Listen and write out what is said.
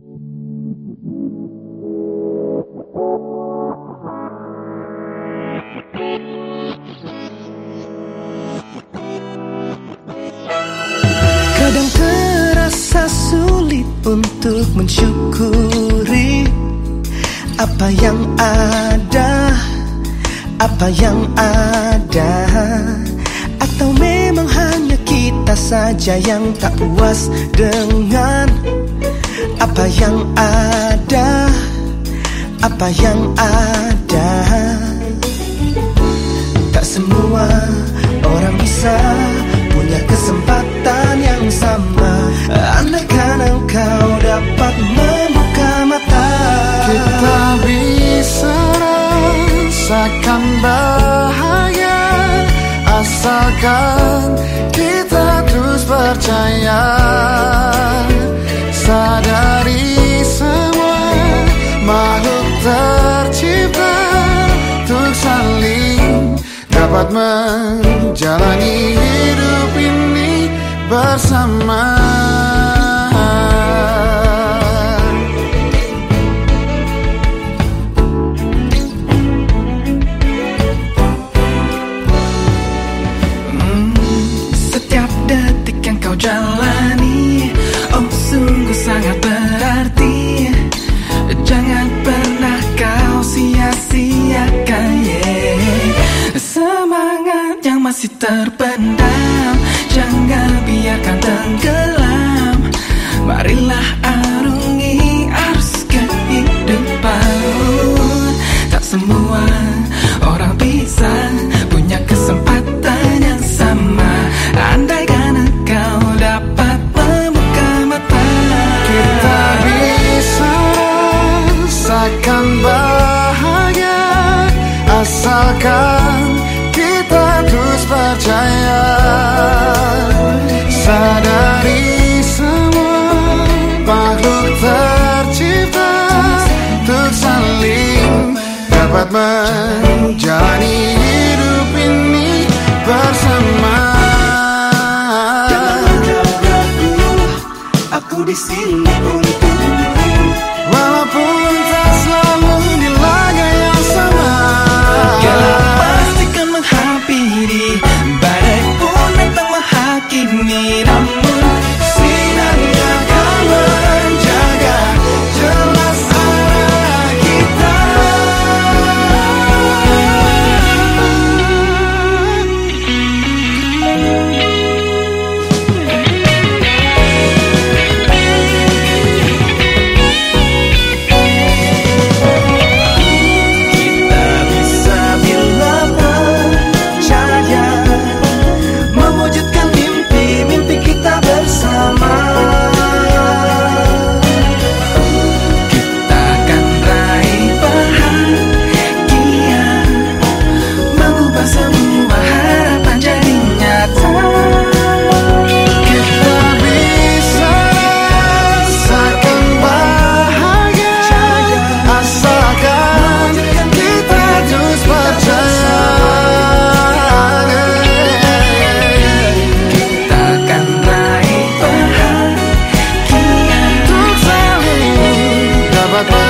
Kadang terasa sulit untuk mensyukuri apa yang ada, apa yang ada, atau memang hanya kita saja yang tak puas dengan apa yang ada, apa yang ada. Tak semua orang bisa punya kesempatan yang sama. Andaikan engkau dapat membuka mata, kita bisa rasakan bahagia asalkan kita terus percaya. Makhluk tercipta untuk saling dapat menjalani hidup ini bersama. Terpendam, jangan biarkan tenggelam. Marilah arungi arus kehidupan. Tak semua orang bisa punya kesempatan yang sama. Andaikan engkau dapat membuka mata, Kita bisa rasakan bahagia Asalkan percaya Sadari semua makhluk tercipta Untuk saling dapat menjalani hidup ini bersama Jangan jauh-jauh, aku di sini untukmu. Walaupun todo.